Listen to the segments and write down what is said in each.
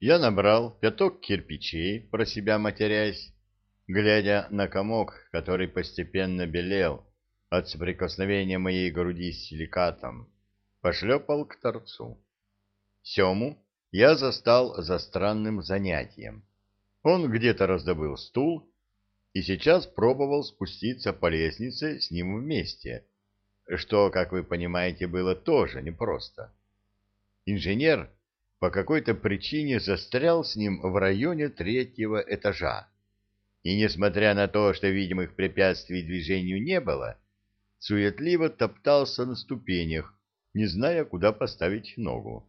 Я набрал пяток кирпичей, про себя матерясь, глядя на комок, который постепенно белел от соприкосновения моей груди с силикатом, пошлепал к торцу. Сему я застал за странным занятием. Он где-то раздобыл стул и сейчас пробовал спуститься по лестнице с ним вместе, что, как вы понимаете, было тоже непросто. Инженер по какой-то причине застрял с ним в районе третьего этажа. И, несмотря на то, что видимых препятствий движению не было, суетливо топтался на ступенях, не зная, куда поставить ногу.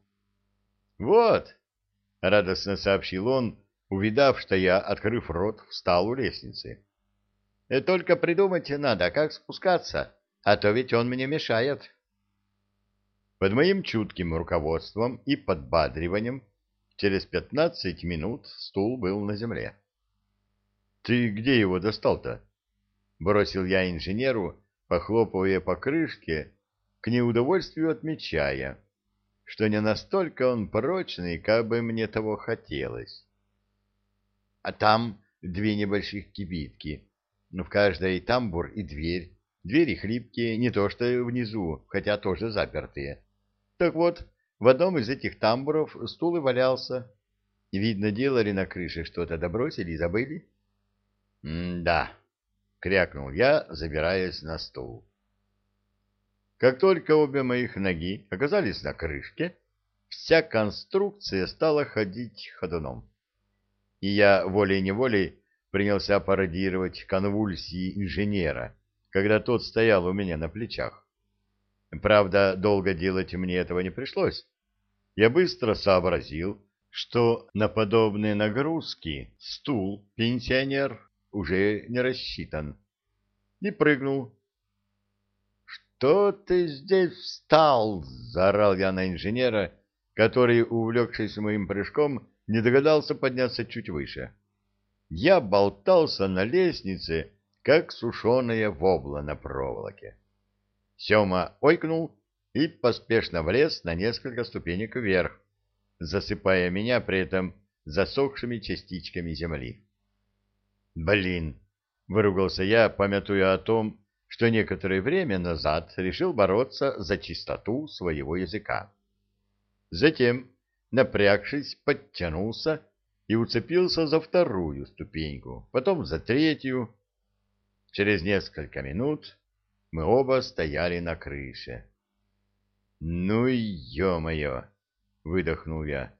«Вот!» — радостно сообщил он, увидав, что я, открыв рот, встал у лестницы. «Только придумать надо, как спускаться, а то ведь он мне мешает». Под моим чутким руководством и подбадриванием через пятнадцать минут стул был на земле. — Ты где его достал-то? — бросил я инженеру, похлопывая по крышке, к неудовольствию отмечая, что не настолько он прочный, как бы мне того хотелось. — А там две небольших кибитки, в каждой тамбур и дверь. Двери хлипкие, не то что внизу, хотя тоже запертые. Так вот, в одном из этих тамбуров стул и валялся. Видно, делали на крыше что-то, добросили и забыли. — Да, — крякнул я, забираясь на стул. Как только обе моих ноги оказались на крышке, вся конструкция стала ходить ходуном. И я волей-неволей принялся пародировать конвульсии инженера, когда тот стоял у меня на плечах. Правда, долго делать мне этого не пришлось. Я быстро сообразил, что на подобные нагрузки стул пенсионер уже не рассчитан. И прыгнул. «Что ты здесь встал?» — заорал я на инженера, который, увлекшись моим прыжком, не догадался подняться чуть выше. Я болтался на лестнице, как сушеная вобла на проволоке. Сема ойкнул и поспешно влез на несколько ступенек вверх, засыпая меня при этом засохшими частичками земли. «Блин!» — выругался я, помятуя о том, что некоторое время назад решил бороться за чистоту своего языка. Затем, напрягшись, подтянулся и уцепился за вторую ступеньку, потом за третью. Через несколько минут мы оба стояли на крыше. «Ну, ё-моё!» — выдохнул я.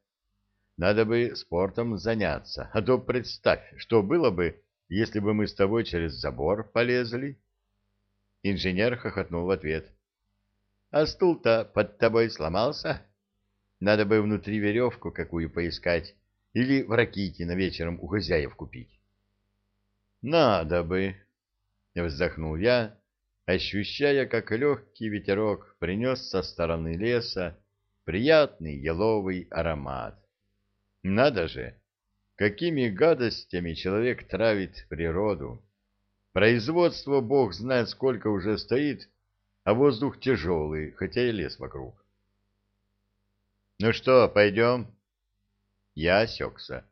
«Надо бы спортом заняться, а то представь, что было бы, если бы мы с тобой через забор полезли». Инженер хохотнул в ответ. «А стул-то под тобой сломался? Надо бы внутри веревку какую поискать или в Ракитино вечером у хозяев купить». «Надо бы», — вздохнул я, ощущая, как легкий ветерок принес со стороны леса приятный еловый аромат. Надо же, какими гадостями человек травит природу. Производство бог знает сколько уже стоит, а воздух тяжелый, хотя и лес вокруг. «Ну что, пойдем?» Я осекся,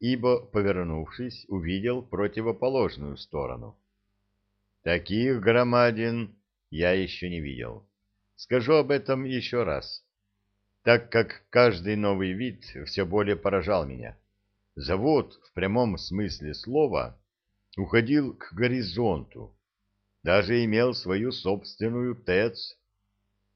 ибо, повернувшись, увидел противоположную сторону. Таких громадин я еще не видел. Скажу об этом еще раз, так как каждый новый вид все более поражал меня. Завод в прямом смысле слова уходил к горизонту, даже имел свою собственную ТЭЦ,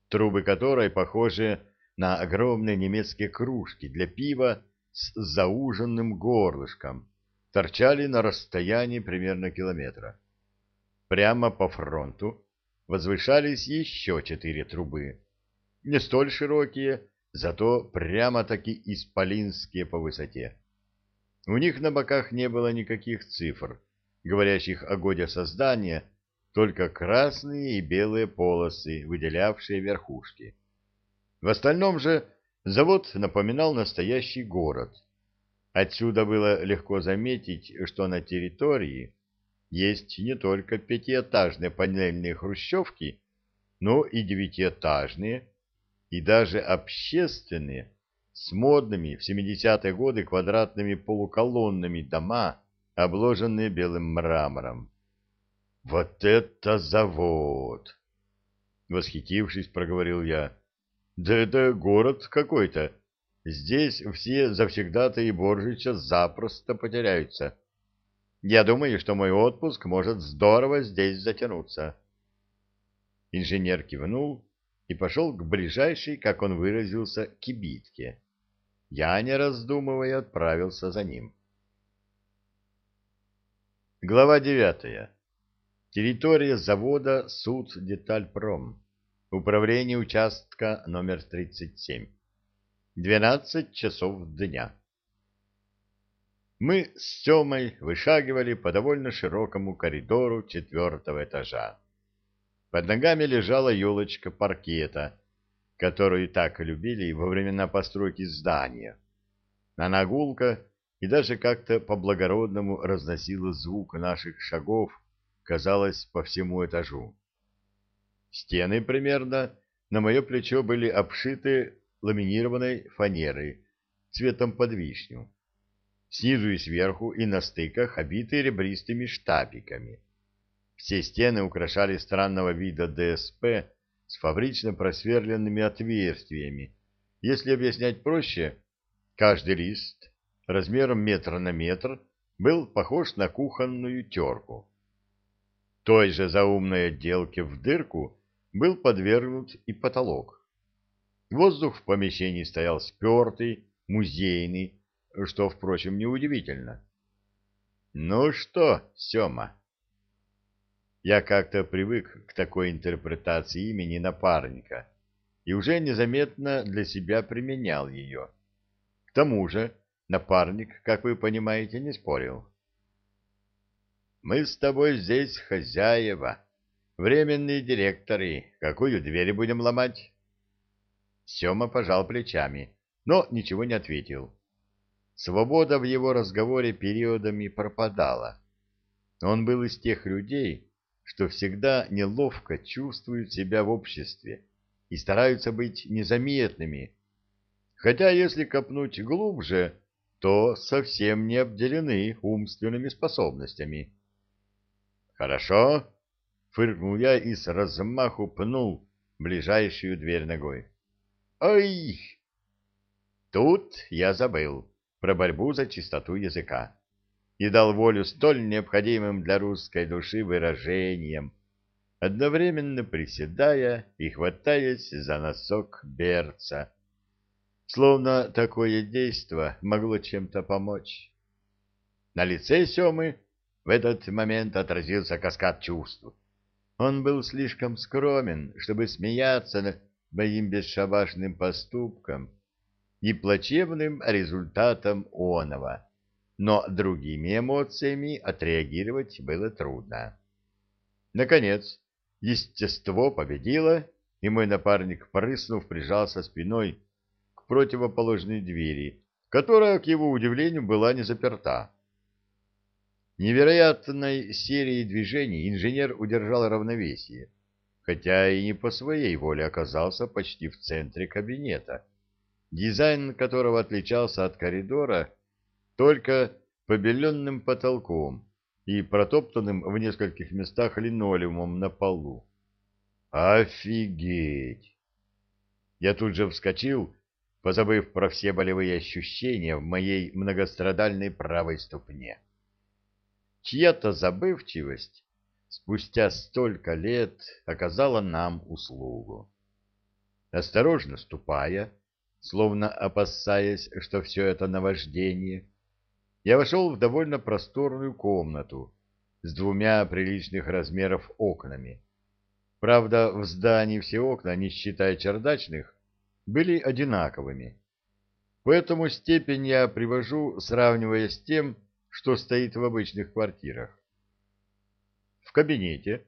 трубы которой похожи на огромные немецкие кружки для пива с зауженным горлышком, торчали на расстоянии примерно километра. Прямо по фронту возвышались еще четыре трубы, не столь широкие, зато прямо-таки исполинские по высоте. У них на боках не было никаких цифр, говорящих о годе создания, только красные и белые полосы, выделявшие верхушки. В остальном же завод напоминал настоящий город. Отсюда было легко заметить, что на территории есть не только пятиэтажные панельные хрущевки, но и девятиэтажные, и даже общественные, с модными в 70-е годы квадратными полуколоннами дома, обложенные белым мрамором. «Вот это завод!» Восхитившись, проговорил я. «Да это город какой-то. Здесь все завсегда-то и Боржича запросто потеряются. Я думаю, что мой отпуск может здорово здесь затянуться». Инженер кивнул и пошел к ближайшей, как он выразился, кибитке. Я, не раздумывая, отправился за ним. Глава девятая. Территория завода Суд Детальпром. Управление участка номер 37. 12 часов дня. Мы с Семой вышагивали по довольно широкому коридору четвертого этажа. Под ногами лежала елочка паркета, которую так любили во времена постройки здания. Она гулка и даже как-то по-благородному разносила звук наших шагов, казалось, по всему этажу. Стены примерно на мое плечо были обшиты ламинированной фанерой цветом под вишню. Снизу и сверху и на стыках обиты ребристыми штапиками. Все стены украшали странного вида ДСП с фабрично просверленными отверстиями. Если объяснять проще, каждый лист размером метр на метр был похож на кухонную терку. Той же заумной отделке в дырку был подвергнут и потолок. Воздух в помещении стоял спертый, музейный, что, впрочем, неудивительно. «Ну что, Сема?» Я как-то привык к такой интерпретации имени напарника и уже незаметно для себя применял ее. К тому же напарник, как вы понимаете, не спорил. «Мы с тобой здесь хозяева, временные директоры. Какую дверь будем ломать?» Сема пожал плечами, но ничего не ответил. Свобода в его разговоре периодами пропадала. Он был из тех людей, что всегда неловко чувствуют себя в обществе и стараются быть незаметными, хотя если копнуть глубже, то совсем не обделены умственными способностями. «Хорошо», — фыркнул я и с размаху пнул ближайшую дверь ногой. «Ой!» Тут я забыл про борьбу за чистоту языка и дал волю столь необходимым для русской души выражениям, одновременно приседая и хватаясь за носок берца, словно такое действо могло чем-то помочь. На лице Семы в этот момент отразился каскад чувств. Он был слишком скромен, чтобы смеяться над моим бесшабашным поступком и плачевным результатом оного но другими эмоциями отреагировать было трудно. Наконец, естество победило, и мой напарник, прыснув, прижался спиной к противоположной двери, которая, к его удивлению, была не заперта. Невероятной серией движений инженер удержал равновесие, хотя и не по своей воле оказался почти в центре кабинета, дизайн которого отличался от коридора, только побеленным потолком и протоптанным в нескольких местах линолеумом на полу. Офигеть! Я тут же вскочил, позабыв про все болевые ощущения в моей многострадальной правой ступне. Чья-то забывчивость спустя столько лет оказала нам услугу. Осторожно ступая, словно опасаясь, что все это наваждение, я вошел в довольно просторную комнату с двумя приличных размеров окнами. Правда, в здании все окна, не считая чердачных, были одинаковыми. Поэтому степень я привожу, сравнивая с тем, что стоит в обычных квартирах. В кабинете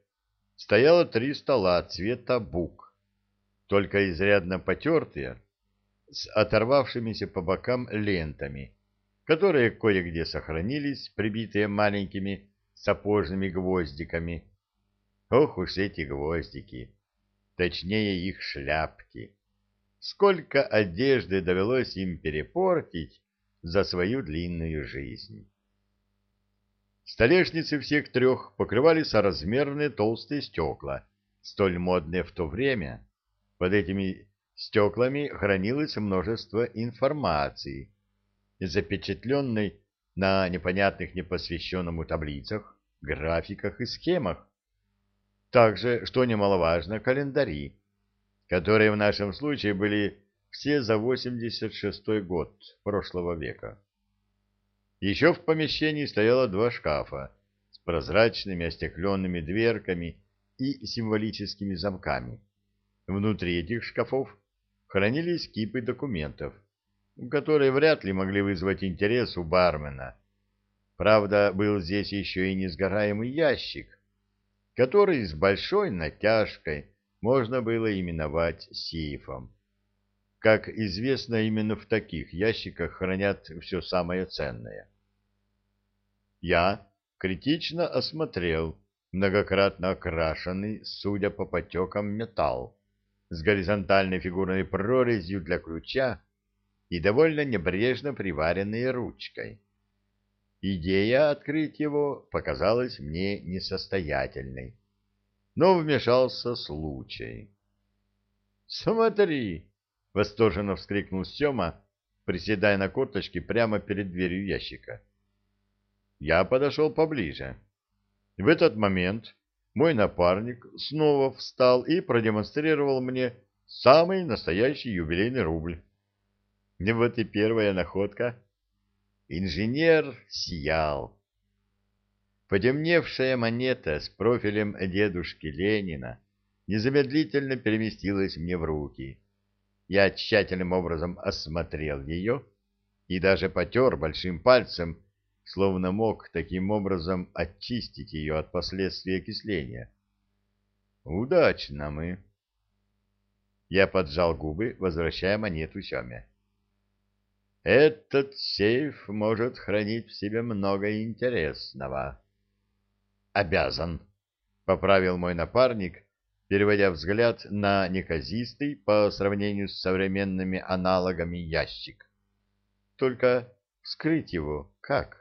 стояло три стола цвета бук, только изрядно потертые, с оторвавшимися по бокам лентами, которые кое-где сохранились, прибитые маленькими сапожными гвоздиками. Ох уж эти гвоздики! Точнее, их шляпки. сколько одежды довелось им перепортить за свою длинную жизнь. Столешницы всех трех покрывали соразмерные толстые стекла, столь модные в то время. Под этими стеклами хранилось множество информации, запечатленной на непонятных непосвященному таблицах, графиках и схемах. Также, что немаловажно, календари, которые в нашем случае были все за 86 год прошлого века. Еще в помещении стояло два шкафа с прозрачными остекленными дверками и символическими замками. Внутри этих шкафов хранились кипы документов, которые вряд ли могли вызвать интерес у бармена. Правда, был здесь еще и несгораемый ящик, который с большой натяжкой можно было именовать сейфом. Как известно, именно в таких ящиках хранят все самое ценное. Я критично осмотрел многократно окрашенный, судя по потекам, металл с горизонтальной фигурной прорезью для ключа и довольно небрежно приваренной ручкой. Идея открыть его показалась мне несостоятельной, но вмешался случай. «Смотри!» — восторженно вскрикнул Сема, приседая на корточки прямо перед дверью ящика. Я подошел поближе. В этот момент мой напарник снова встал и продемонстрировал мне самый настоящий юбилейный рубль. И вот и первая находка. Инженер сиял. Потемневшая монета с профилем дедушки Ленина незамедлительно переместилась мне в руки. Я тщательным образом осмотрел ее и даже потер большим пальцем, словно мог таким образом очистить ее от последствий окисления. Удачно мы. Я поджал губы, возвращая монету Семе. Этот сейф может хранить в себе много интересного обязан, — поправил мой напарник, переводя взгляд на неказистый по сравнению с современными аналогами ящик. Только вскрыть его как?